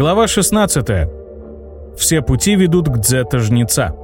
Глава 16. Все пути ведут к Дзета-жнеца.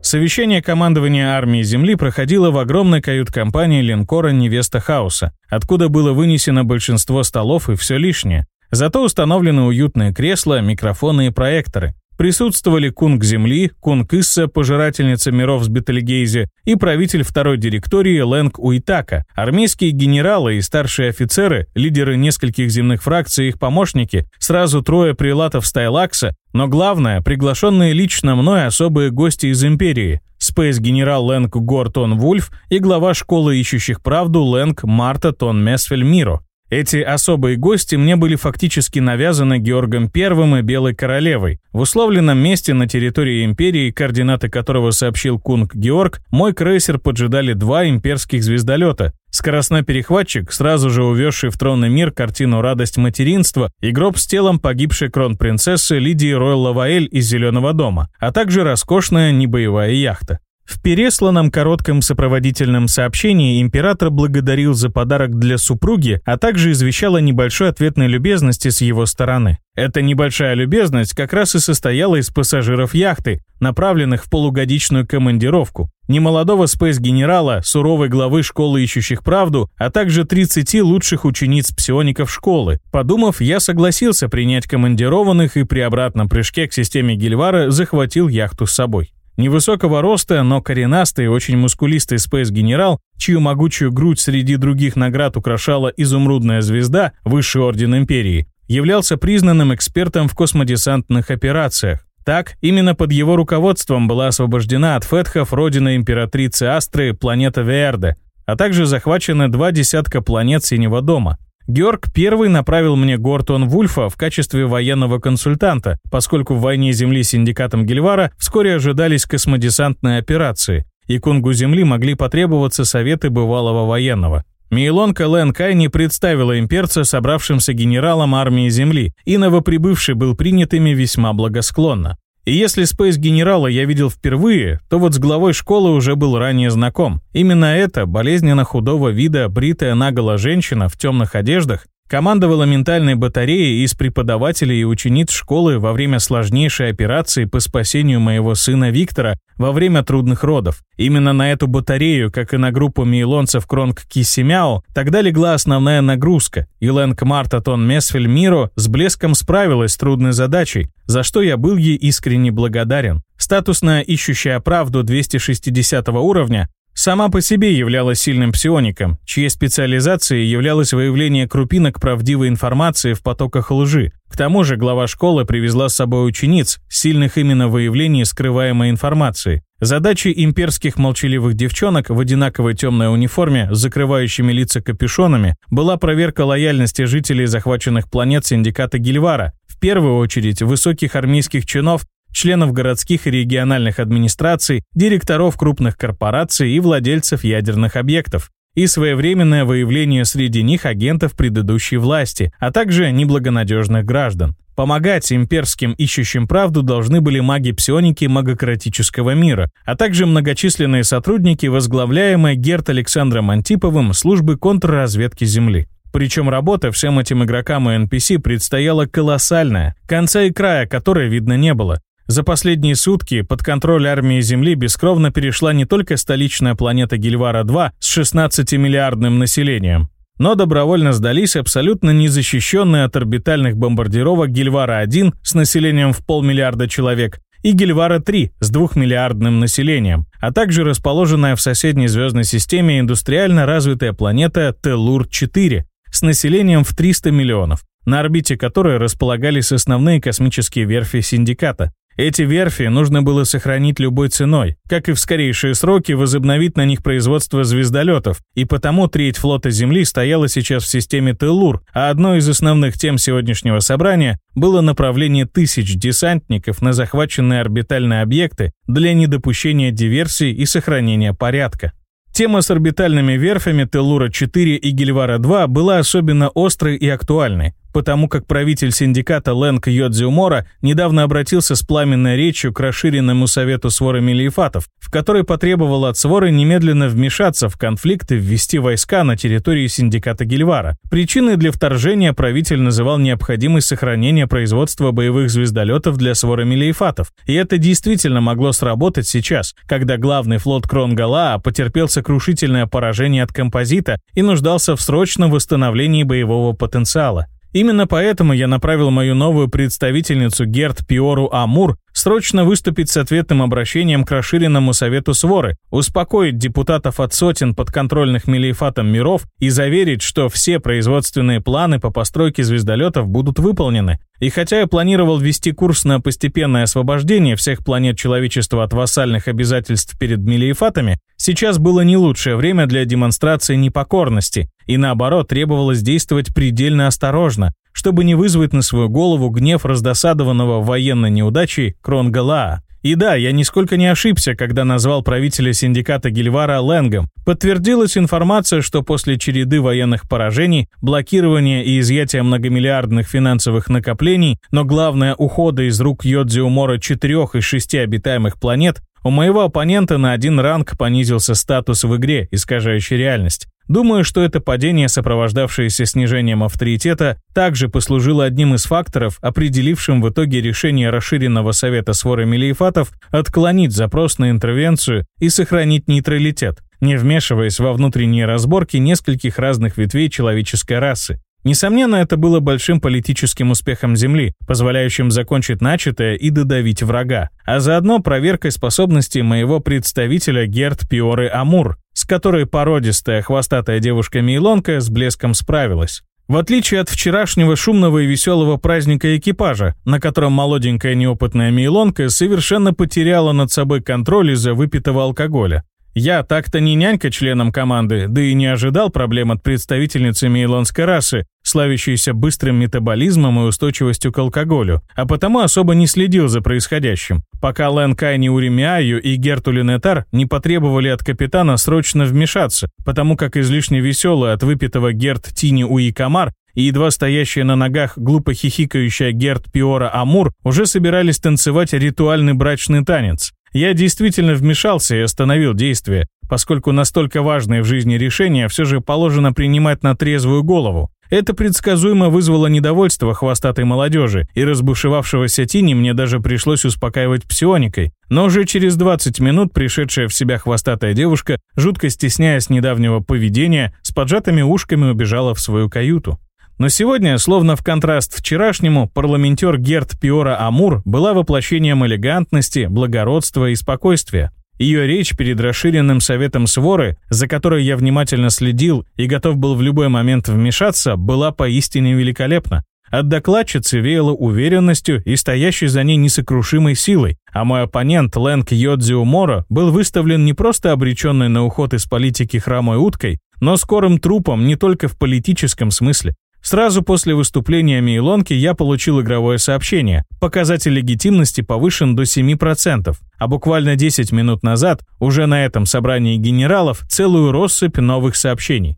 Совещание командования армии Земли проходило в огромной кают-компании линкора «Невеста Хаоса», откуда было вынесено большинство столов и все лишнее. Зато установлены уютные кресла, микрофоны и проекторы. Присутствовали кунг Земли, кунг Исса, пожирательница миров с Бетельгейзе, и правитель второй директории Лэнг Уитака, армейские генералы и старшие офицеры, лидеры нескольких земных фракций и их помощники, сразу трое прилатов Стайлакса, но главное, приглашенные лично мной особые гости из Империи, спейс-генерал Лэнг Гортон Вульф и глава школы ищущих правду Лэнг Марта Тон Месфель Миро. Эти особые гости мне были фактически навязаны Георгом I и Белой Королевой. В условленном месте на территории империи, координаты которого сообщил Кунг Георг, мой крейсер поджидали два имперских звездолета. Скоростной перехватчик, сразу же увезший в тронный мир картину «Радость материнства» и гроб с телом погибшей кронпринцессы Лидии Ройл Лаваэль из «Зеленого дома», а также роскошная небоевая яхта. В пересланном коротком сопроводительном сообщении император благодарил за подарок для супруги, а также извещал о небольшой ответной любезности с его стороны. Эта небольшая любезность как раз и состояла из пассажиров яхты, направленных в полугодичную командировку, немолодого спейс-генерала, суровой главы школы ищущих правду, а также 30 лучших учениц-псиоников школы. Подумав, я согласился принять командированных и при обратном прыжке к системе Гильвара захватил яхту с собой. Невысокого роста, но коренастый, очень мускулистый спейс-генерал, чью могучую грудь среди других наград украшала изумрудная звезда, высший орден империи, являлся признанным экспертом в космодесантных операциях. Так, именно под его руководством была освобождена от фетхов родина императрицы Астры планета Верде, а также захвачены два десятка планет Синего дома. Георг I направил мне Гортон Вульфа в качестве военного консультанта, поскольку в войне Земли с синдикатом Гильвара вскоре ожидались космодесантные операции, и Кунгу Земли могли потребоваться советы бывалого военного. Мейлонка Лэн Кайни представила имперца собравшимся генералам армии Земли, и новоприбывший был принят ими весьма благосклонно. И если спейс-генерала я видел впервые, то вот с главой школы уже был ранее знаком. Именно это, болезненно худого вида, бритая наголо женщина в темных одеждах, командовала ментальной батареей из преподавателей и учениц школы во время сложнейшей операции по спасению моего сына Виктора во время трудных родов. Именно на эту батарею, как и на группу мейлонцев Кронг Кисимяо, тогда легла основная нагрузка, и Лэнг Марта Тон Месфель Миро с блеском справилась с трудной задачей, за что я был ей искренне благодарен. Статусная ищущая правду 260 уровня сама по себе являлась сильным псиоником, чьей специализацией являлось выявление крупинок правдивой информации в потоках лжи. К тому же глава школы привезла с собой учениц, сильных именно в выявлении скрываемой информации. Задачей имперских молчаливых девчонок в одинаковой темной униформе с закрывающими лица капюшонами была проверка лояльности жителей захваченных планет синдиката Гильвара, в первую очередь высоких армейских чинов членов городских и региональных администраций, директоров крупных корпораций и владельцев ядерных объектов, и своевременное выявление среди них агентов предыдущей власти, а также неблагонадежных граждан. Помогать имперским ищущим правду должны были маги-псионики магократического мира, а также многочисленные сотрудники, возглавляемые Герт Александром Антиповым службы контрразведки Земли. Причем работа всем этим игрокам и NPC предстояла колоссальная, конца и края которой видно не было. За последние сутки под контроль армии Земли бескровно перешла не только столичная планета Гильвара-2 с 16-миллиардным населением, но добровольно сдались абсолютно незащищенные от орбитальных бомбардировок Гильвара-1 с населением в полмиллиарда человек и Гильвара-3 с двухмиллиардным населением, а также расположенная в соседней звездной системе индустриально развитая планета Телур-4 с населением в 300 миллионов, на орбите которой располагались основные космические верфи синдиката. Эти верфи нужно было сохранить любой ценой, как и в скорейшие сроки возобновить на них производство звездолетов, и потому треть флота Земли стояла сейчас в системе Телур, а одной из основных тем сегодняшнего собрания было направление тысяч десантников на захваченные орбитальные объекты для недопущения диверсий и сохранения порядка. Тема с орбитальными верфями Телура-4 и Гильвара-2 была особенно острой и актуальной, потому как правитель синдиката Лэнг Йодзиумора недавно обратился с пламенной речью к расширенному совету своры Мелиефатов, в которой потребовал от своры немедленно вмешаться в конфликт и ввести войска на территории синдиката Гильвара. Причиной для вторжения правитель называл необходимость сохранения производства боевых звездолетов для своры Мелиефатов. И это действительно могло сработать сейчас, когда главный флот Кронгалаа потерпел сокрушительное поражение от композита и нуждался в срочном восстановлении боевого потенциала. Именно поэтому я направил мою новую представительницу Герт Пиору Амур срочно выступить с ответным обращением к расширенному Совету Своры, успокоить депутатов от сотен подконтрольных Мелиефатом миров и заверить, что все производственные планы по постройке звездолетов будут выполнены. И хотя я планировал вести курс на постепенное освобождение всех планет человечества от вассальных обязательств перед Мелиефатами, сейчас было не лучшее время для демонстрации непокорности, и наоборот требовалось действовать предельно осторожно, чтобы не вызвать на свою голову гнев раздосадованного военной неудачей Кронгалаа. И да, я нисколько не ошибся, когда назвал правителя синдиката Гильвара Лэнгом. Подтвердилась информация, что после череды военных поражений, блокирования и изъятия многомиллиардных финансовых накоплений, но главное ухода из рук Йодзиумора четырех из шести обитаемых планет, у моего оппонента на один ранг понизился статус в игре, искажающий реальность. Думаю, что это падение, сопровождавшееся снижением авторитета, также послужило одним из факторов, определившим в итоге решение расширенного Совета своры Мелиефатов отклонить запрос на интервенцию и сохранить нейтралитет, не вмешиваясь во внутренние разборки нескольких разных ветвей человеческой расы. Несомненно, это было большим политическим успехом Земли, позволяющим закончить начатое и додавить врага, а заодно проверкой способностей моего представителя Герт Пиоры Амур, с которой породистая хвостатая девушка-мейлонка с блеском справилась. В отличие от вчерашнего шумного и веселого праздника экипажа, на котором молоденькая неопытная мейлонка совершенно потеряла над собой контроль из-за выпитого алкоголя. Я так-то не нянька членам команды, да и не ожидал проблем от представительницы мейлонской расы, славящейся быстрым метаболизмом и устойчивостью к алкоголю, а потому особо не следил за происходящим, пока Лэн Кайни Уремиаю и Герту Линетар не потребовали от капитана срочно вмешаться, потому как излишне веселый от выпитого Герт Тини Уикамар и едва стоящая на ногах глупо хихикающая Герт Пиора Амур уже собирались танцевать ритуальный брачный танец. Я действительно вмешался и остановил действие, поскольку настолько важные в жизни решения все же положено принимать на трезвую голову. Это предсказуемо вызвало недовольство хвостатой молодежи, и разбушевавшегося Тини мне даже пришлось успокаивать псионикой. Но уже через 20 минут пришедшая в себя хвостатая девушка, жутко стесняясь недавнего поведения, с поджатыми ушками убежала в свою каюту. Но сегодня, словно в контраст вчерашнему, парламентер Герт Пиора Амур была воплощением элегантности, благородства и спокойствия. Ее речь перед расширенным советом своры, за которой я внимательно следил и готов был в любой момент вмешаться, была поистине великолепна. От докладчицы веяло уверенностью и стоящей за ней несокрушимой силой, а мой оппонент Лэнг Йодзио Моро был выставлен не просто обреченный на уход из политики хромой уткой, но скорым трупом не только в политическом смысле. Сразу после выступления Мейлонки я получил игровое сообщение. Показатель легитимности повышен до 7%, а буквально 10 минут назад, уже на этом собрании генералов, целую россыпь новых сообщений.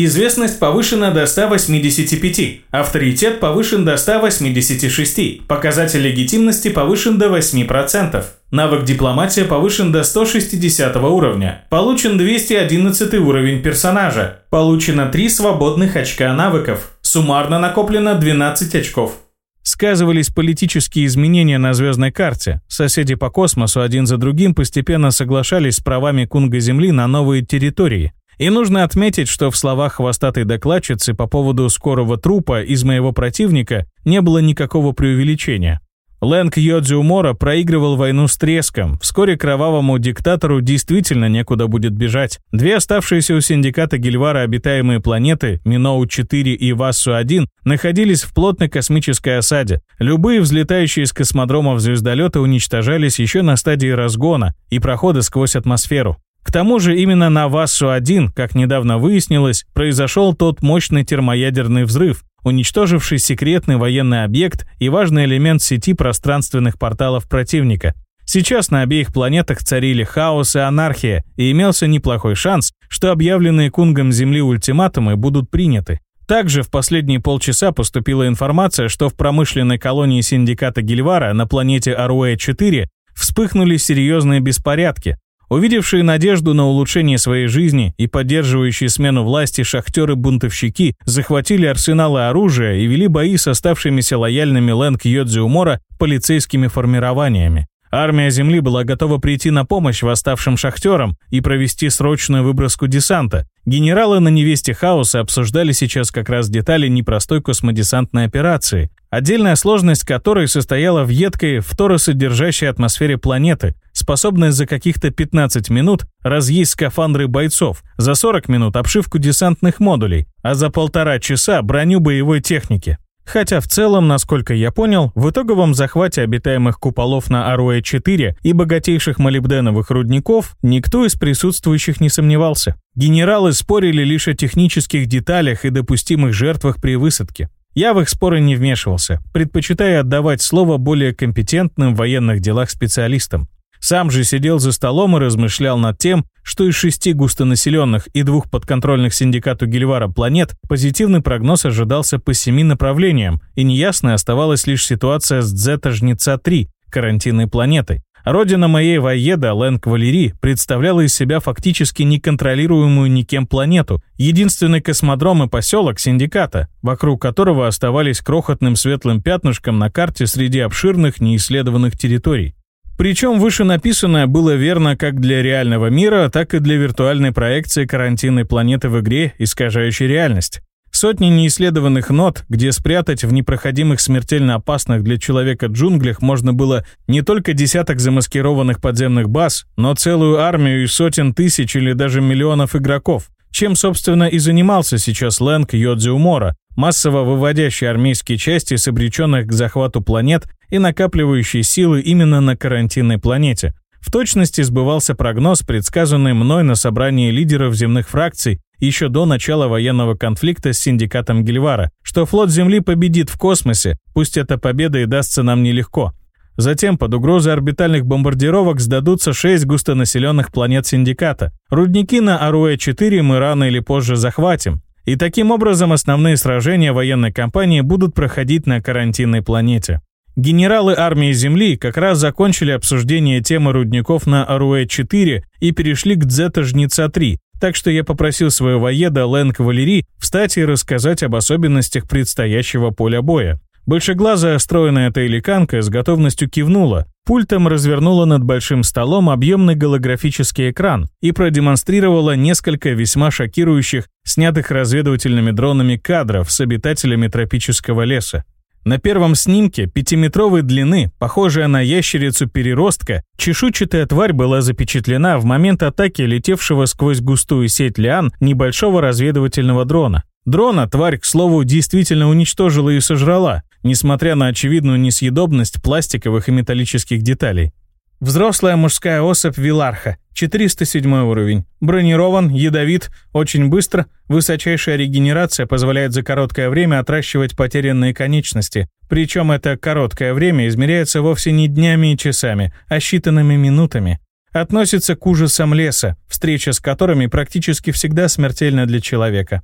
Известность повышена до 185, авторитет повышен до 186, показатель легитимности повышен до 8%, навык дипломатия повышен до 160 уровня, получен 211 уровень персонажа, получено 3 свободных очка навыков, суммарно накоплено 12 очков. Сказывались политические изменения на звездной карте. Соседи по космосу один за другим постепенно соглашались с правами Кунга Земли на новые территории. И нужно отметить, что в словах хвостатой докладчицы по поводу скорого трупа из моего противника не было никакого преувеличения. Лэнг Йодзиумора проигрывал войну с треском. Вскоре кровавому диктатору действительно некуда будет бежать. Две оставшиеся у синдиката Гильвара обитаемые планеты, Миноу-4 и Вассу-1, находились в плотной космической осаде. Любые взлетающие из космодромов звездолеты уничтожались еще на стадии разгона и прохода сквозь атмосферу. К тому же именно на Вассу-1, как недавно выяснилось, произошел тот мощный термоядерный взрыв, уничтоживший секретный военный объект и важный элемент сети пространственных порталов противника. Сейчас на обеих планетах царили хаос и анархия, и имелся неплохой шанс, что объявленные Кунгом Земли ультиматумы будут приняты. Также в последние полчаса поступила информация, что в промышленной колонии синдиката Гильвара на планете Аруэ-4 вспыхнули серьезные беспорядки. Увидевшие надежду на улучшение своей жизни и поддерживающие смену власти шахтеры-бунтовщики захватили арсеналы оружия и вели бои с оставшимися лояльными Лэнг Йодзиумора полицейскими формированиями. Армия Земли была готова прийти на помощь восставшим шахтерам и провести срочную выброску десанта. Генералы на невесте Хаоса обсуждали сейчас как раз детали непростой космодесантной операции, отдельная сложность которой состояла в едкой, фторосодержащей атмосфере планеты, способной за каких-то 15 минут разъесть скафандры бойцов, за 40 минут обшивку десантных модулей, а за полтора часа броню боевой техники. Хотя в целом, насколько я понял, в итоговом захвате обитаемых куполов на Аруэ-4 и богатейших молибденовых рудников никто из присутствующих не сомневался. Генералы спорили лишь о технических деталях и допустимых жертвах при высадке. Я в их споры не вмешивался, предпочитая отдавать слово более компетентным в военных делах специалистам. Сам же сидел за столом и размышлял над тем, что из шести густонаселенных и двух подконтрольных синдикату Гильвара планет позитивный прогноз ожидался по семи направлениям, и неясной оставалась лишь ситуация с Дзета-Жнеца-3, карантинной планетой. Родина моей воеда, Лэнг Валери, представляла из себя фактически неконтролируемую никем планету, единственный космодром и поселок синдиката, вокруг которого оставались крохотным светлым пятнышком на карте среди обширных неисследованных территорий. Причем вышенаписанное было верно как для реального мира, так и для виртуальной проекции карантинной планеты в игре, искажающей реальность. Сотни неисследованных нот, где спрятать в непроходимых смертельно опасных для человека джунглях можно было не только десяток замаскированных подземных баз, но целую армию из сотен тысяч или даже миллионов игроков. Чем, собственно, и занимался сейчас Лэнг Йодзиумора, массово выводящий армейские части с обреченных к захвату планет и накапливающий силы именно на карантинной планете. В точности сбывался прогноз, предсказанный мной на собрании лидеров земных фракций еще до начала военного конфликта с синдикатом Гильвара, что флот Земли победит в космосе, пусть эта победа и дастся нам нелегко. Затем под угрозой орбитальных бомбардировок сдадутся шесть густонаселенных планет синдиката. Рудники на Аруэ-4 мы рано или позже захватим. И таким образом основные сражения военной кампании будут проходить на карантинной планете. Генералы армии Земли как раз закончили обсуждение темы рудников на Аруэ-4 и перешли к Дзета-Жнеца-3, так что я попросил своего еда Лэнг Валери встать и рассказать об особенностях предстоящего поля боя. Большеглазая стройная таиликанка с готовностью кивнула, пультом развернула над большим столом объемный голографический экран и продемонстрировала несколько весьма шокирующих, снятых разведывательными дронами кадров с обитателями тропического леса. На первом снимке пятиметровой длины, похожая на ящерицу-переростка, чешуйчатая тварь была запечатлена в момент атаки летевшего сквозь густую сеть лиан небольшого разведывательного дрона. Дрона тварь, к слову, действительно уничтожила и сожрала, несмотря на очевидную несъедобность пластиковых и металлических деталей. Взрослая мужская особь Виларха, 407 уровень. Бронирован, ядовит, очень быстро. Высочайшая регенерация позволяет за короткое время отращивать потерянные конечности. Причем это короткое время измеряется вовсе не днями и часами, а считанными минутами. Относится к ужасам леса, встреча с которыми практически всегда смертельна для человека.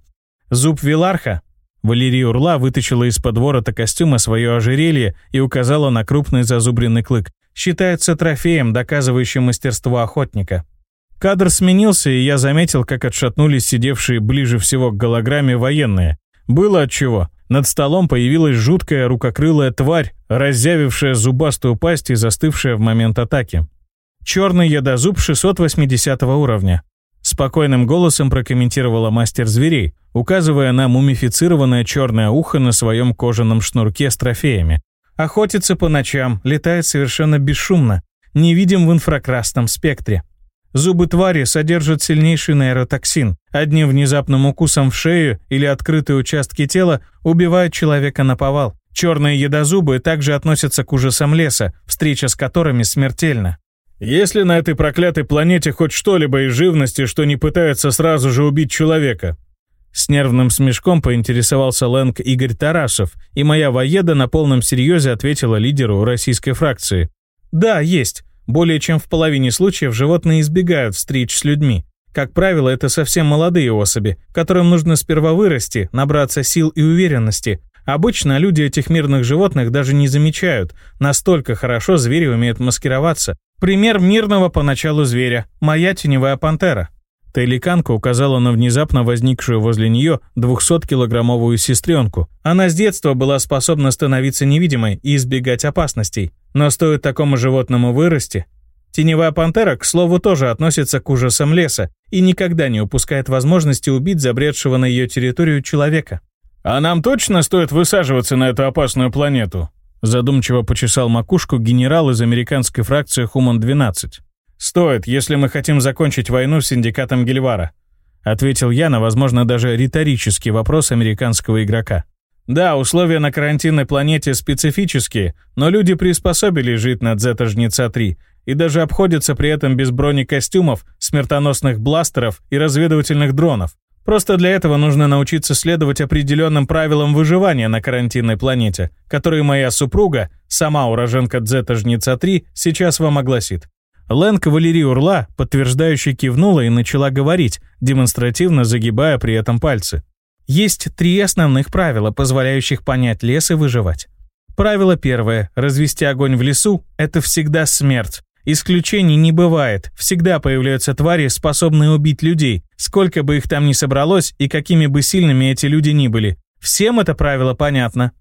Зуб Виларха Валерия Урла вытащила из-под ворота костюма свое ожерелье и указала на крупный зазубренный клык считается трофеем, доказывающим мастерство охотника. Кадр сменился, и я заметил, как отшатнулись сидевшие ближе всего к голограмме военные. Было отчего. Над столом появилась жуткая рукокрылая тварь, разъявившая зубастую пасть и застывшая в момент атаки. Черный ядозуб 680 уровня. Спокойным голосом прокомментировала мастер зверей, указывая на мумифицированное черное ухо на своем кожаном шнурке с трофеями. Охотится по ночам, летает совершенно бесшумно, невидим в инфракрасном спектре. Зубы твари содержат сильнейший нейротоксин. Одним внезапным укусом в шею или открытые участки тела убивают человека на повал. Черные едозубы также относятся к ужасам леса, встреча с которыми смертельна. Есть ли на этой проклятой планете хоть что-либо из живности, что не пытается сразу же убить человека? С нервным смешком поинтересовался Лэнг Игорь Тарасов, и моя воеда на полном серьезе ответила лидеру российской фракции. «Да, есть. Более чем в половине случаев животные избегают встреч с людьми. Как правило, это совсем молодые особи, которым нужно сперва вырасти, набраться сил и уверенности. Обычно люди этих мирных животных даже не замечают, настолько хорошо звери умеют маскироваться. Пример мирного поначалу зверя – моя теневая пантера. Тейликанка указала на внезапно возникшую возле нее 200-килограммовую сестренку. Она с детства была способна становиться невидимой и избегать опасностей. Но стоит такому животному вырасти... Теневая пантера, к слову, тоже относится к ужасам леса и никогда не упускает возможности убить забредшего на ее территорию человека. «А нам точно стоит высаживаться на эту опасную планету?» Задумчиво почесал макушку генерал из американской фракции Хуман-12. «Стоит, если мы хотим закончить войну с синдикатом Гельвара», ответил я на, возможно, даже риторический вопрос американского игрока. Да, условия на карантинной планете специфические, но люди приспособились жить на Зета-Жнеца-3 и даже обходятся при этом без бронекостюмов, смертоносных бластеров и разведывательных дронов. Просто для этого нужно научиться следовать определенным правилам выживания на карантинной планете, которые моя супруга, сама уроженка Зета-Жнеца-3, сейчас вам огласит. Лэнг Валерий Урла, подтверждающе кивнула и начала говорить, демонстративно загибая при этом пальцы. Есть три основных правила, позволяющих понять лес и выживать. Правило первое. Развести огонь в лесу – это всегда смерть. Исключений не бывает. Всегда появляются твари, способные убить людей, сколько бы их там ни собралось и какими бы сильными эти люди ни были. Всем это правило понятно.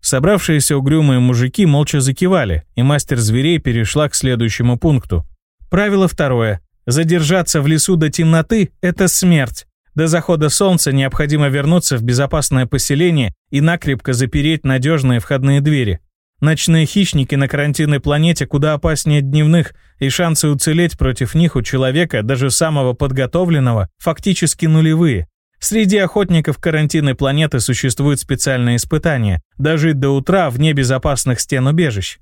Собравшиеся угрюмые мужики молча закивали, и мастер зверей перешла к следующему пункту. Правило второе. Задержаться в лесу до темноты – это смерть. До захода солнца необходимо вернуться в безопасное поселение и накрепко запереть надежные входные двери. Ночные хищники на карантинной планете куда опаснее дневных, и шансы уцелеть против них у человека, даже самого подготовленного, фактически нулевые. Среди охотников карантинной планеты существуют специальные испытания – дожить до утра вне безопасных стен убежищ.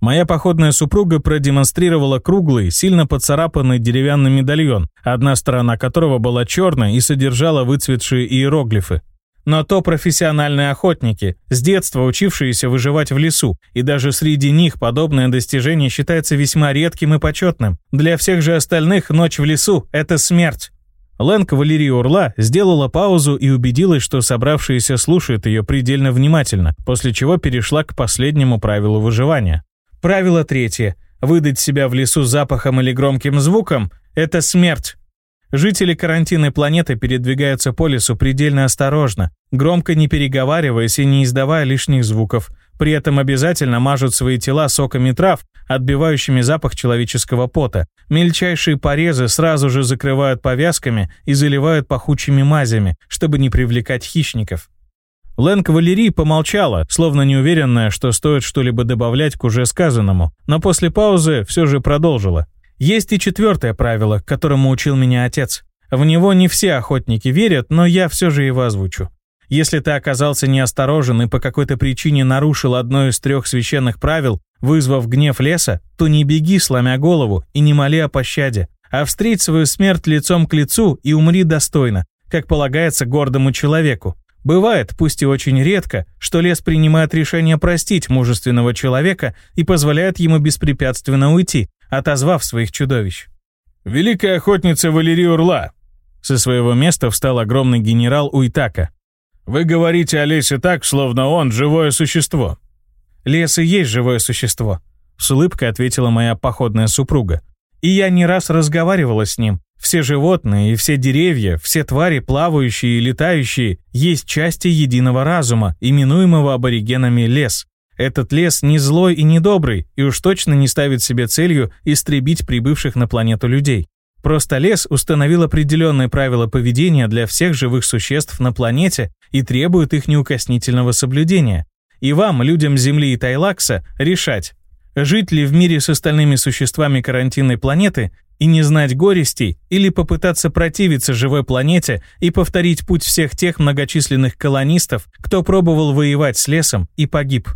Моя походная супруга продемонстрировала круглый, сильно поцарапанный деревянный медальон, одна сторона которого была черной и содержала выцветшие иероглифы. Но то профессиональные охотники, с детства учившиеся выживать в лесу, и даже среди них подобное достижение считается весьма редким и почетным. Для всех же остальных ночь в лесу – это смерть. Лэнг Валерия Урла сделала паузу и убедилась, что собравшиеся слушают ее предельно внимательно, после чего перешла к последнему правилу выживания. Правило третье. Выдать себя в лесу запахом или громким звуком – это смерть. Жители карантинной планеты передвигаются по лесу предельно осторожно, громко не переговариваясь и не издавая лишних звуков. При этом обязательно мажут свои тела соками трав, отбивающими запах человеческого пота. Мельчайшие порезы сразу же закрывают повязками и заливают пахучими мазями, чтобы не привлекать хищников. Лэнг Валерий помолчала, словно неуверенная, что стоит что-либо добавлять к уже сказанному, но после паузы все же продолжила. Есть и четвертое правило, которому учил меня отец. В него не все охотники верят, но я все же его озвучу. Если ты оказался неосторожен и по какой-то причине нарушил одно из трех священных правил, вызвав гнев леса, то не беги, сломя голову, и не моли о пощаде, а встреть свою смерть лицом к лицу и умри достойно, как полагается гордому человеку. Бывает, пусть и очень редко, что лес принимает решение простить мужественного человека и позволяет ему беспрепятственно уйти, отозвав своих чудовищ. «Великая охотница Валерия Урла!» Со своего места встал огромный генерал Уйтака. «Вы говорите о лесе так, словно он живое существо». «Лес и есть живое существо», — с улыбкой ответила моя походная супруга. «И я не раз разговаривала с ним, все животные и все деревья, все твари, плавающие и летающие, есть части единого разума, именуемого аборигенами лес. Этот лес не злой и не добрый, и уж точно не ставит себе целью истребить прибывших на планету людей. Просто лес установил определенные правила поведения для всех живых существ на планете и требует их неукоснительного соблюдения. И вам, людям Земли и Тайлакса, решать, жить ли в мире с остальными существами карантинной планеты и не знать горестей, или попытаться противиться живой планете и повторить путь всех тех многочисленных колонистов, кто пробовал воевать с лесом и погиб.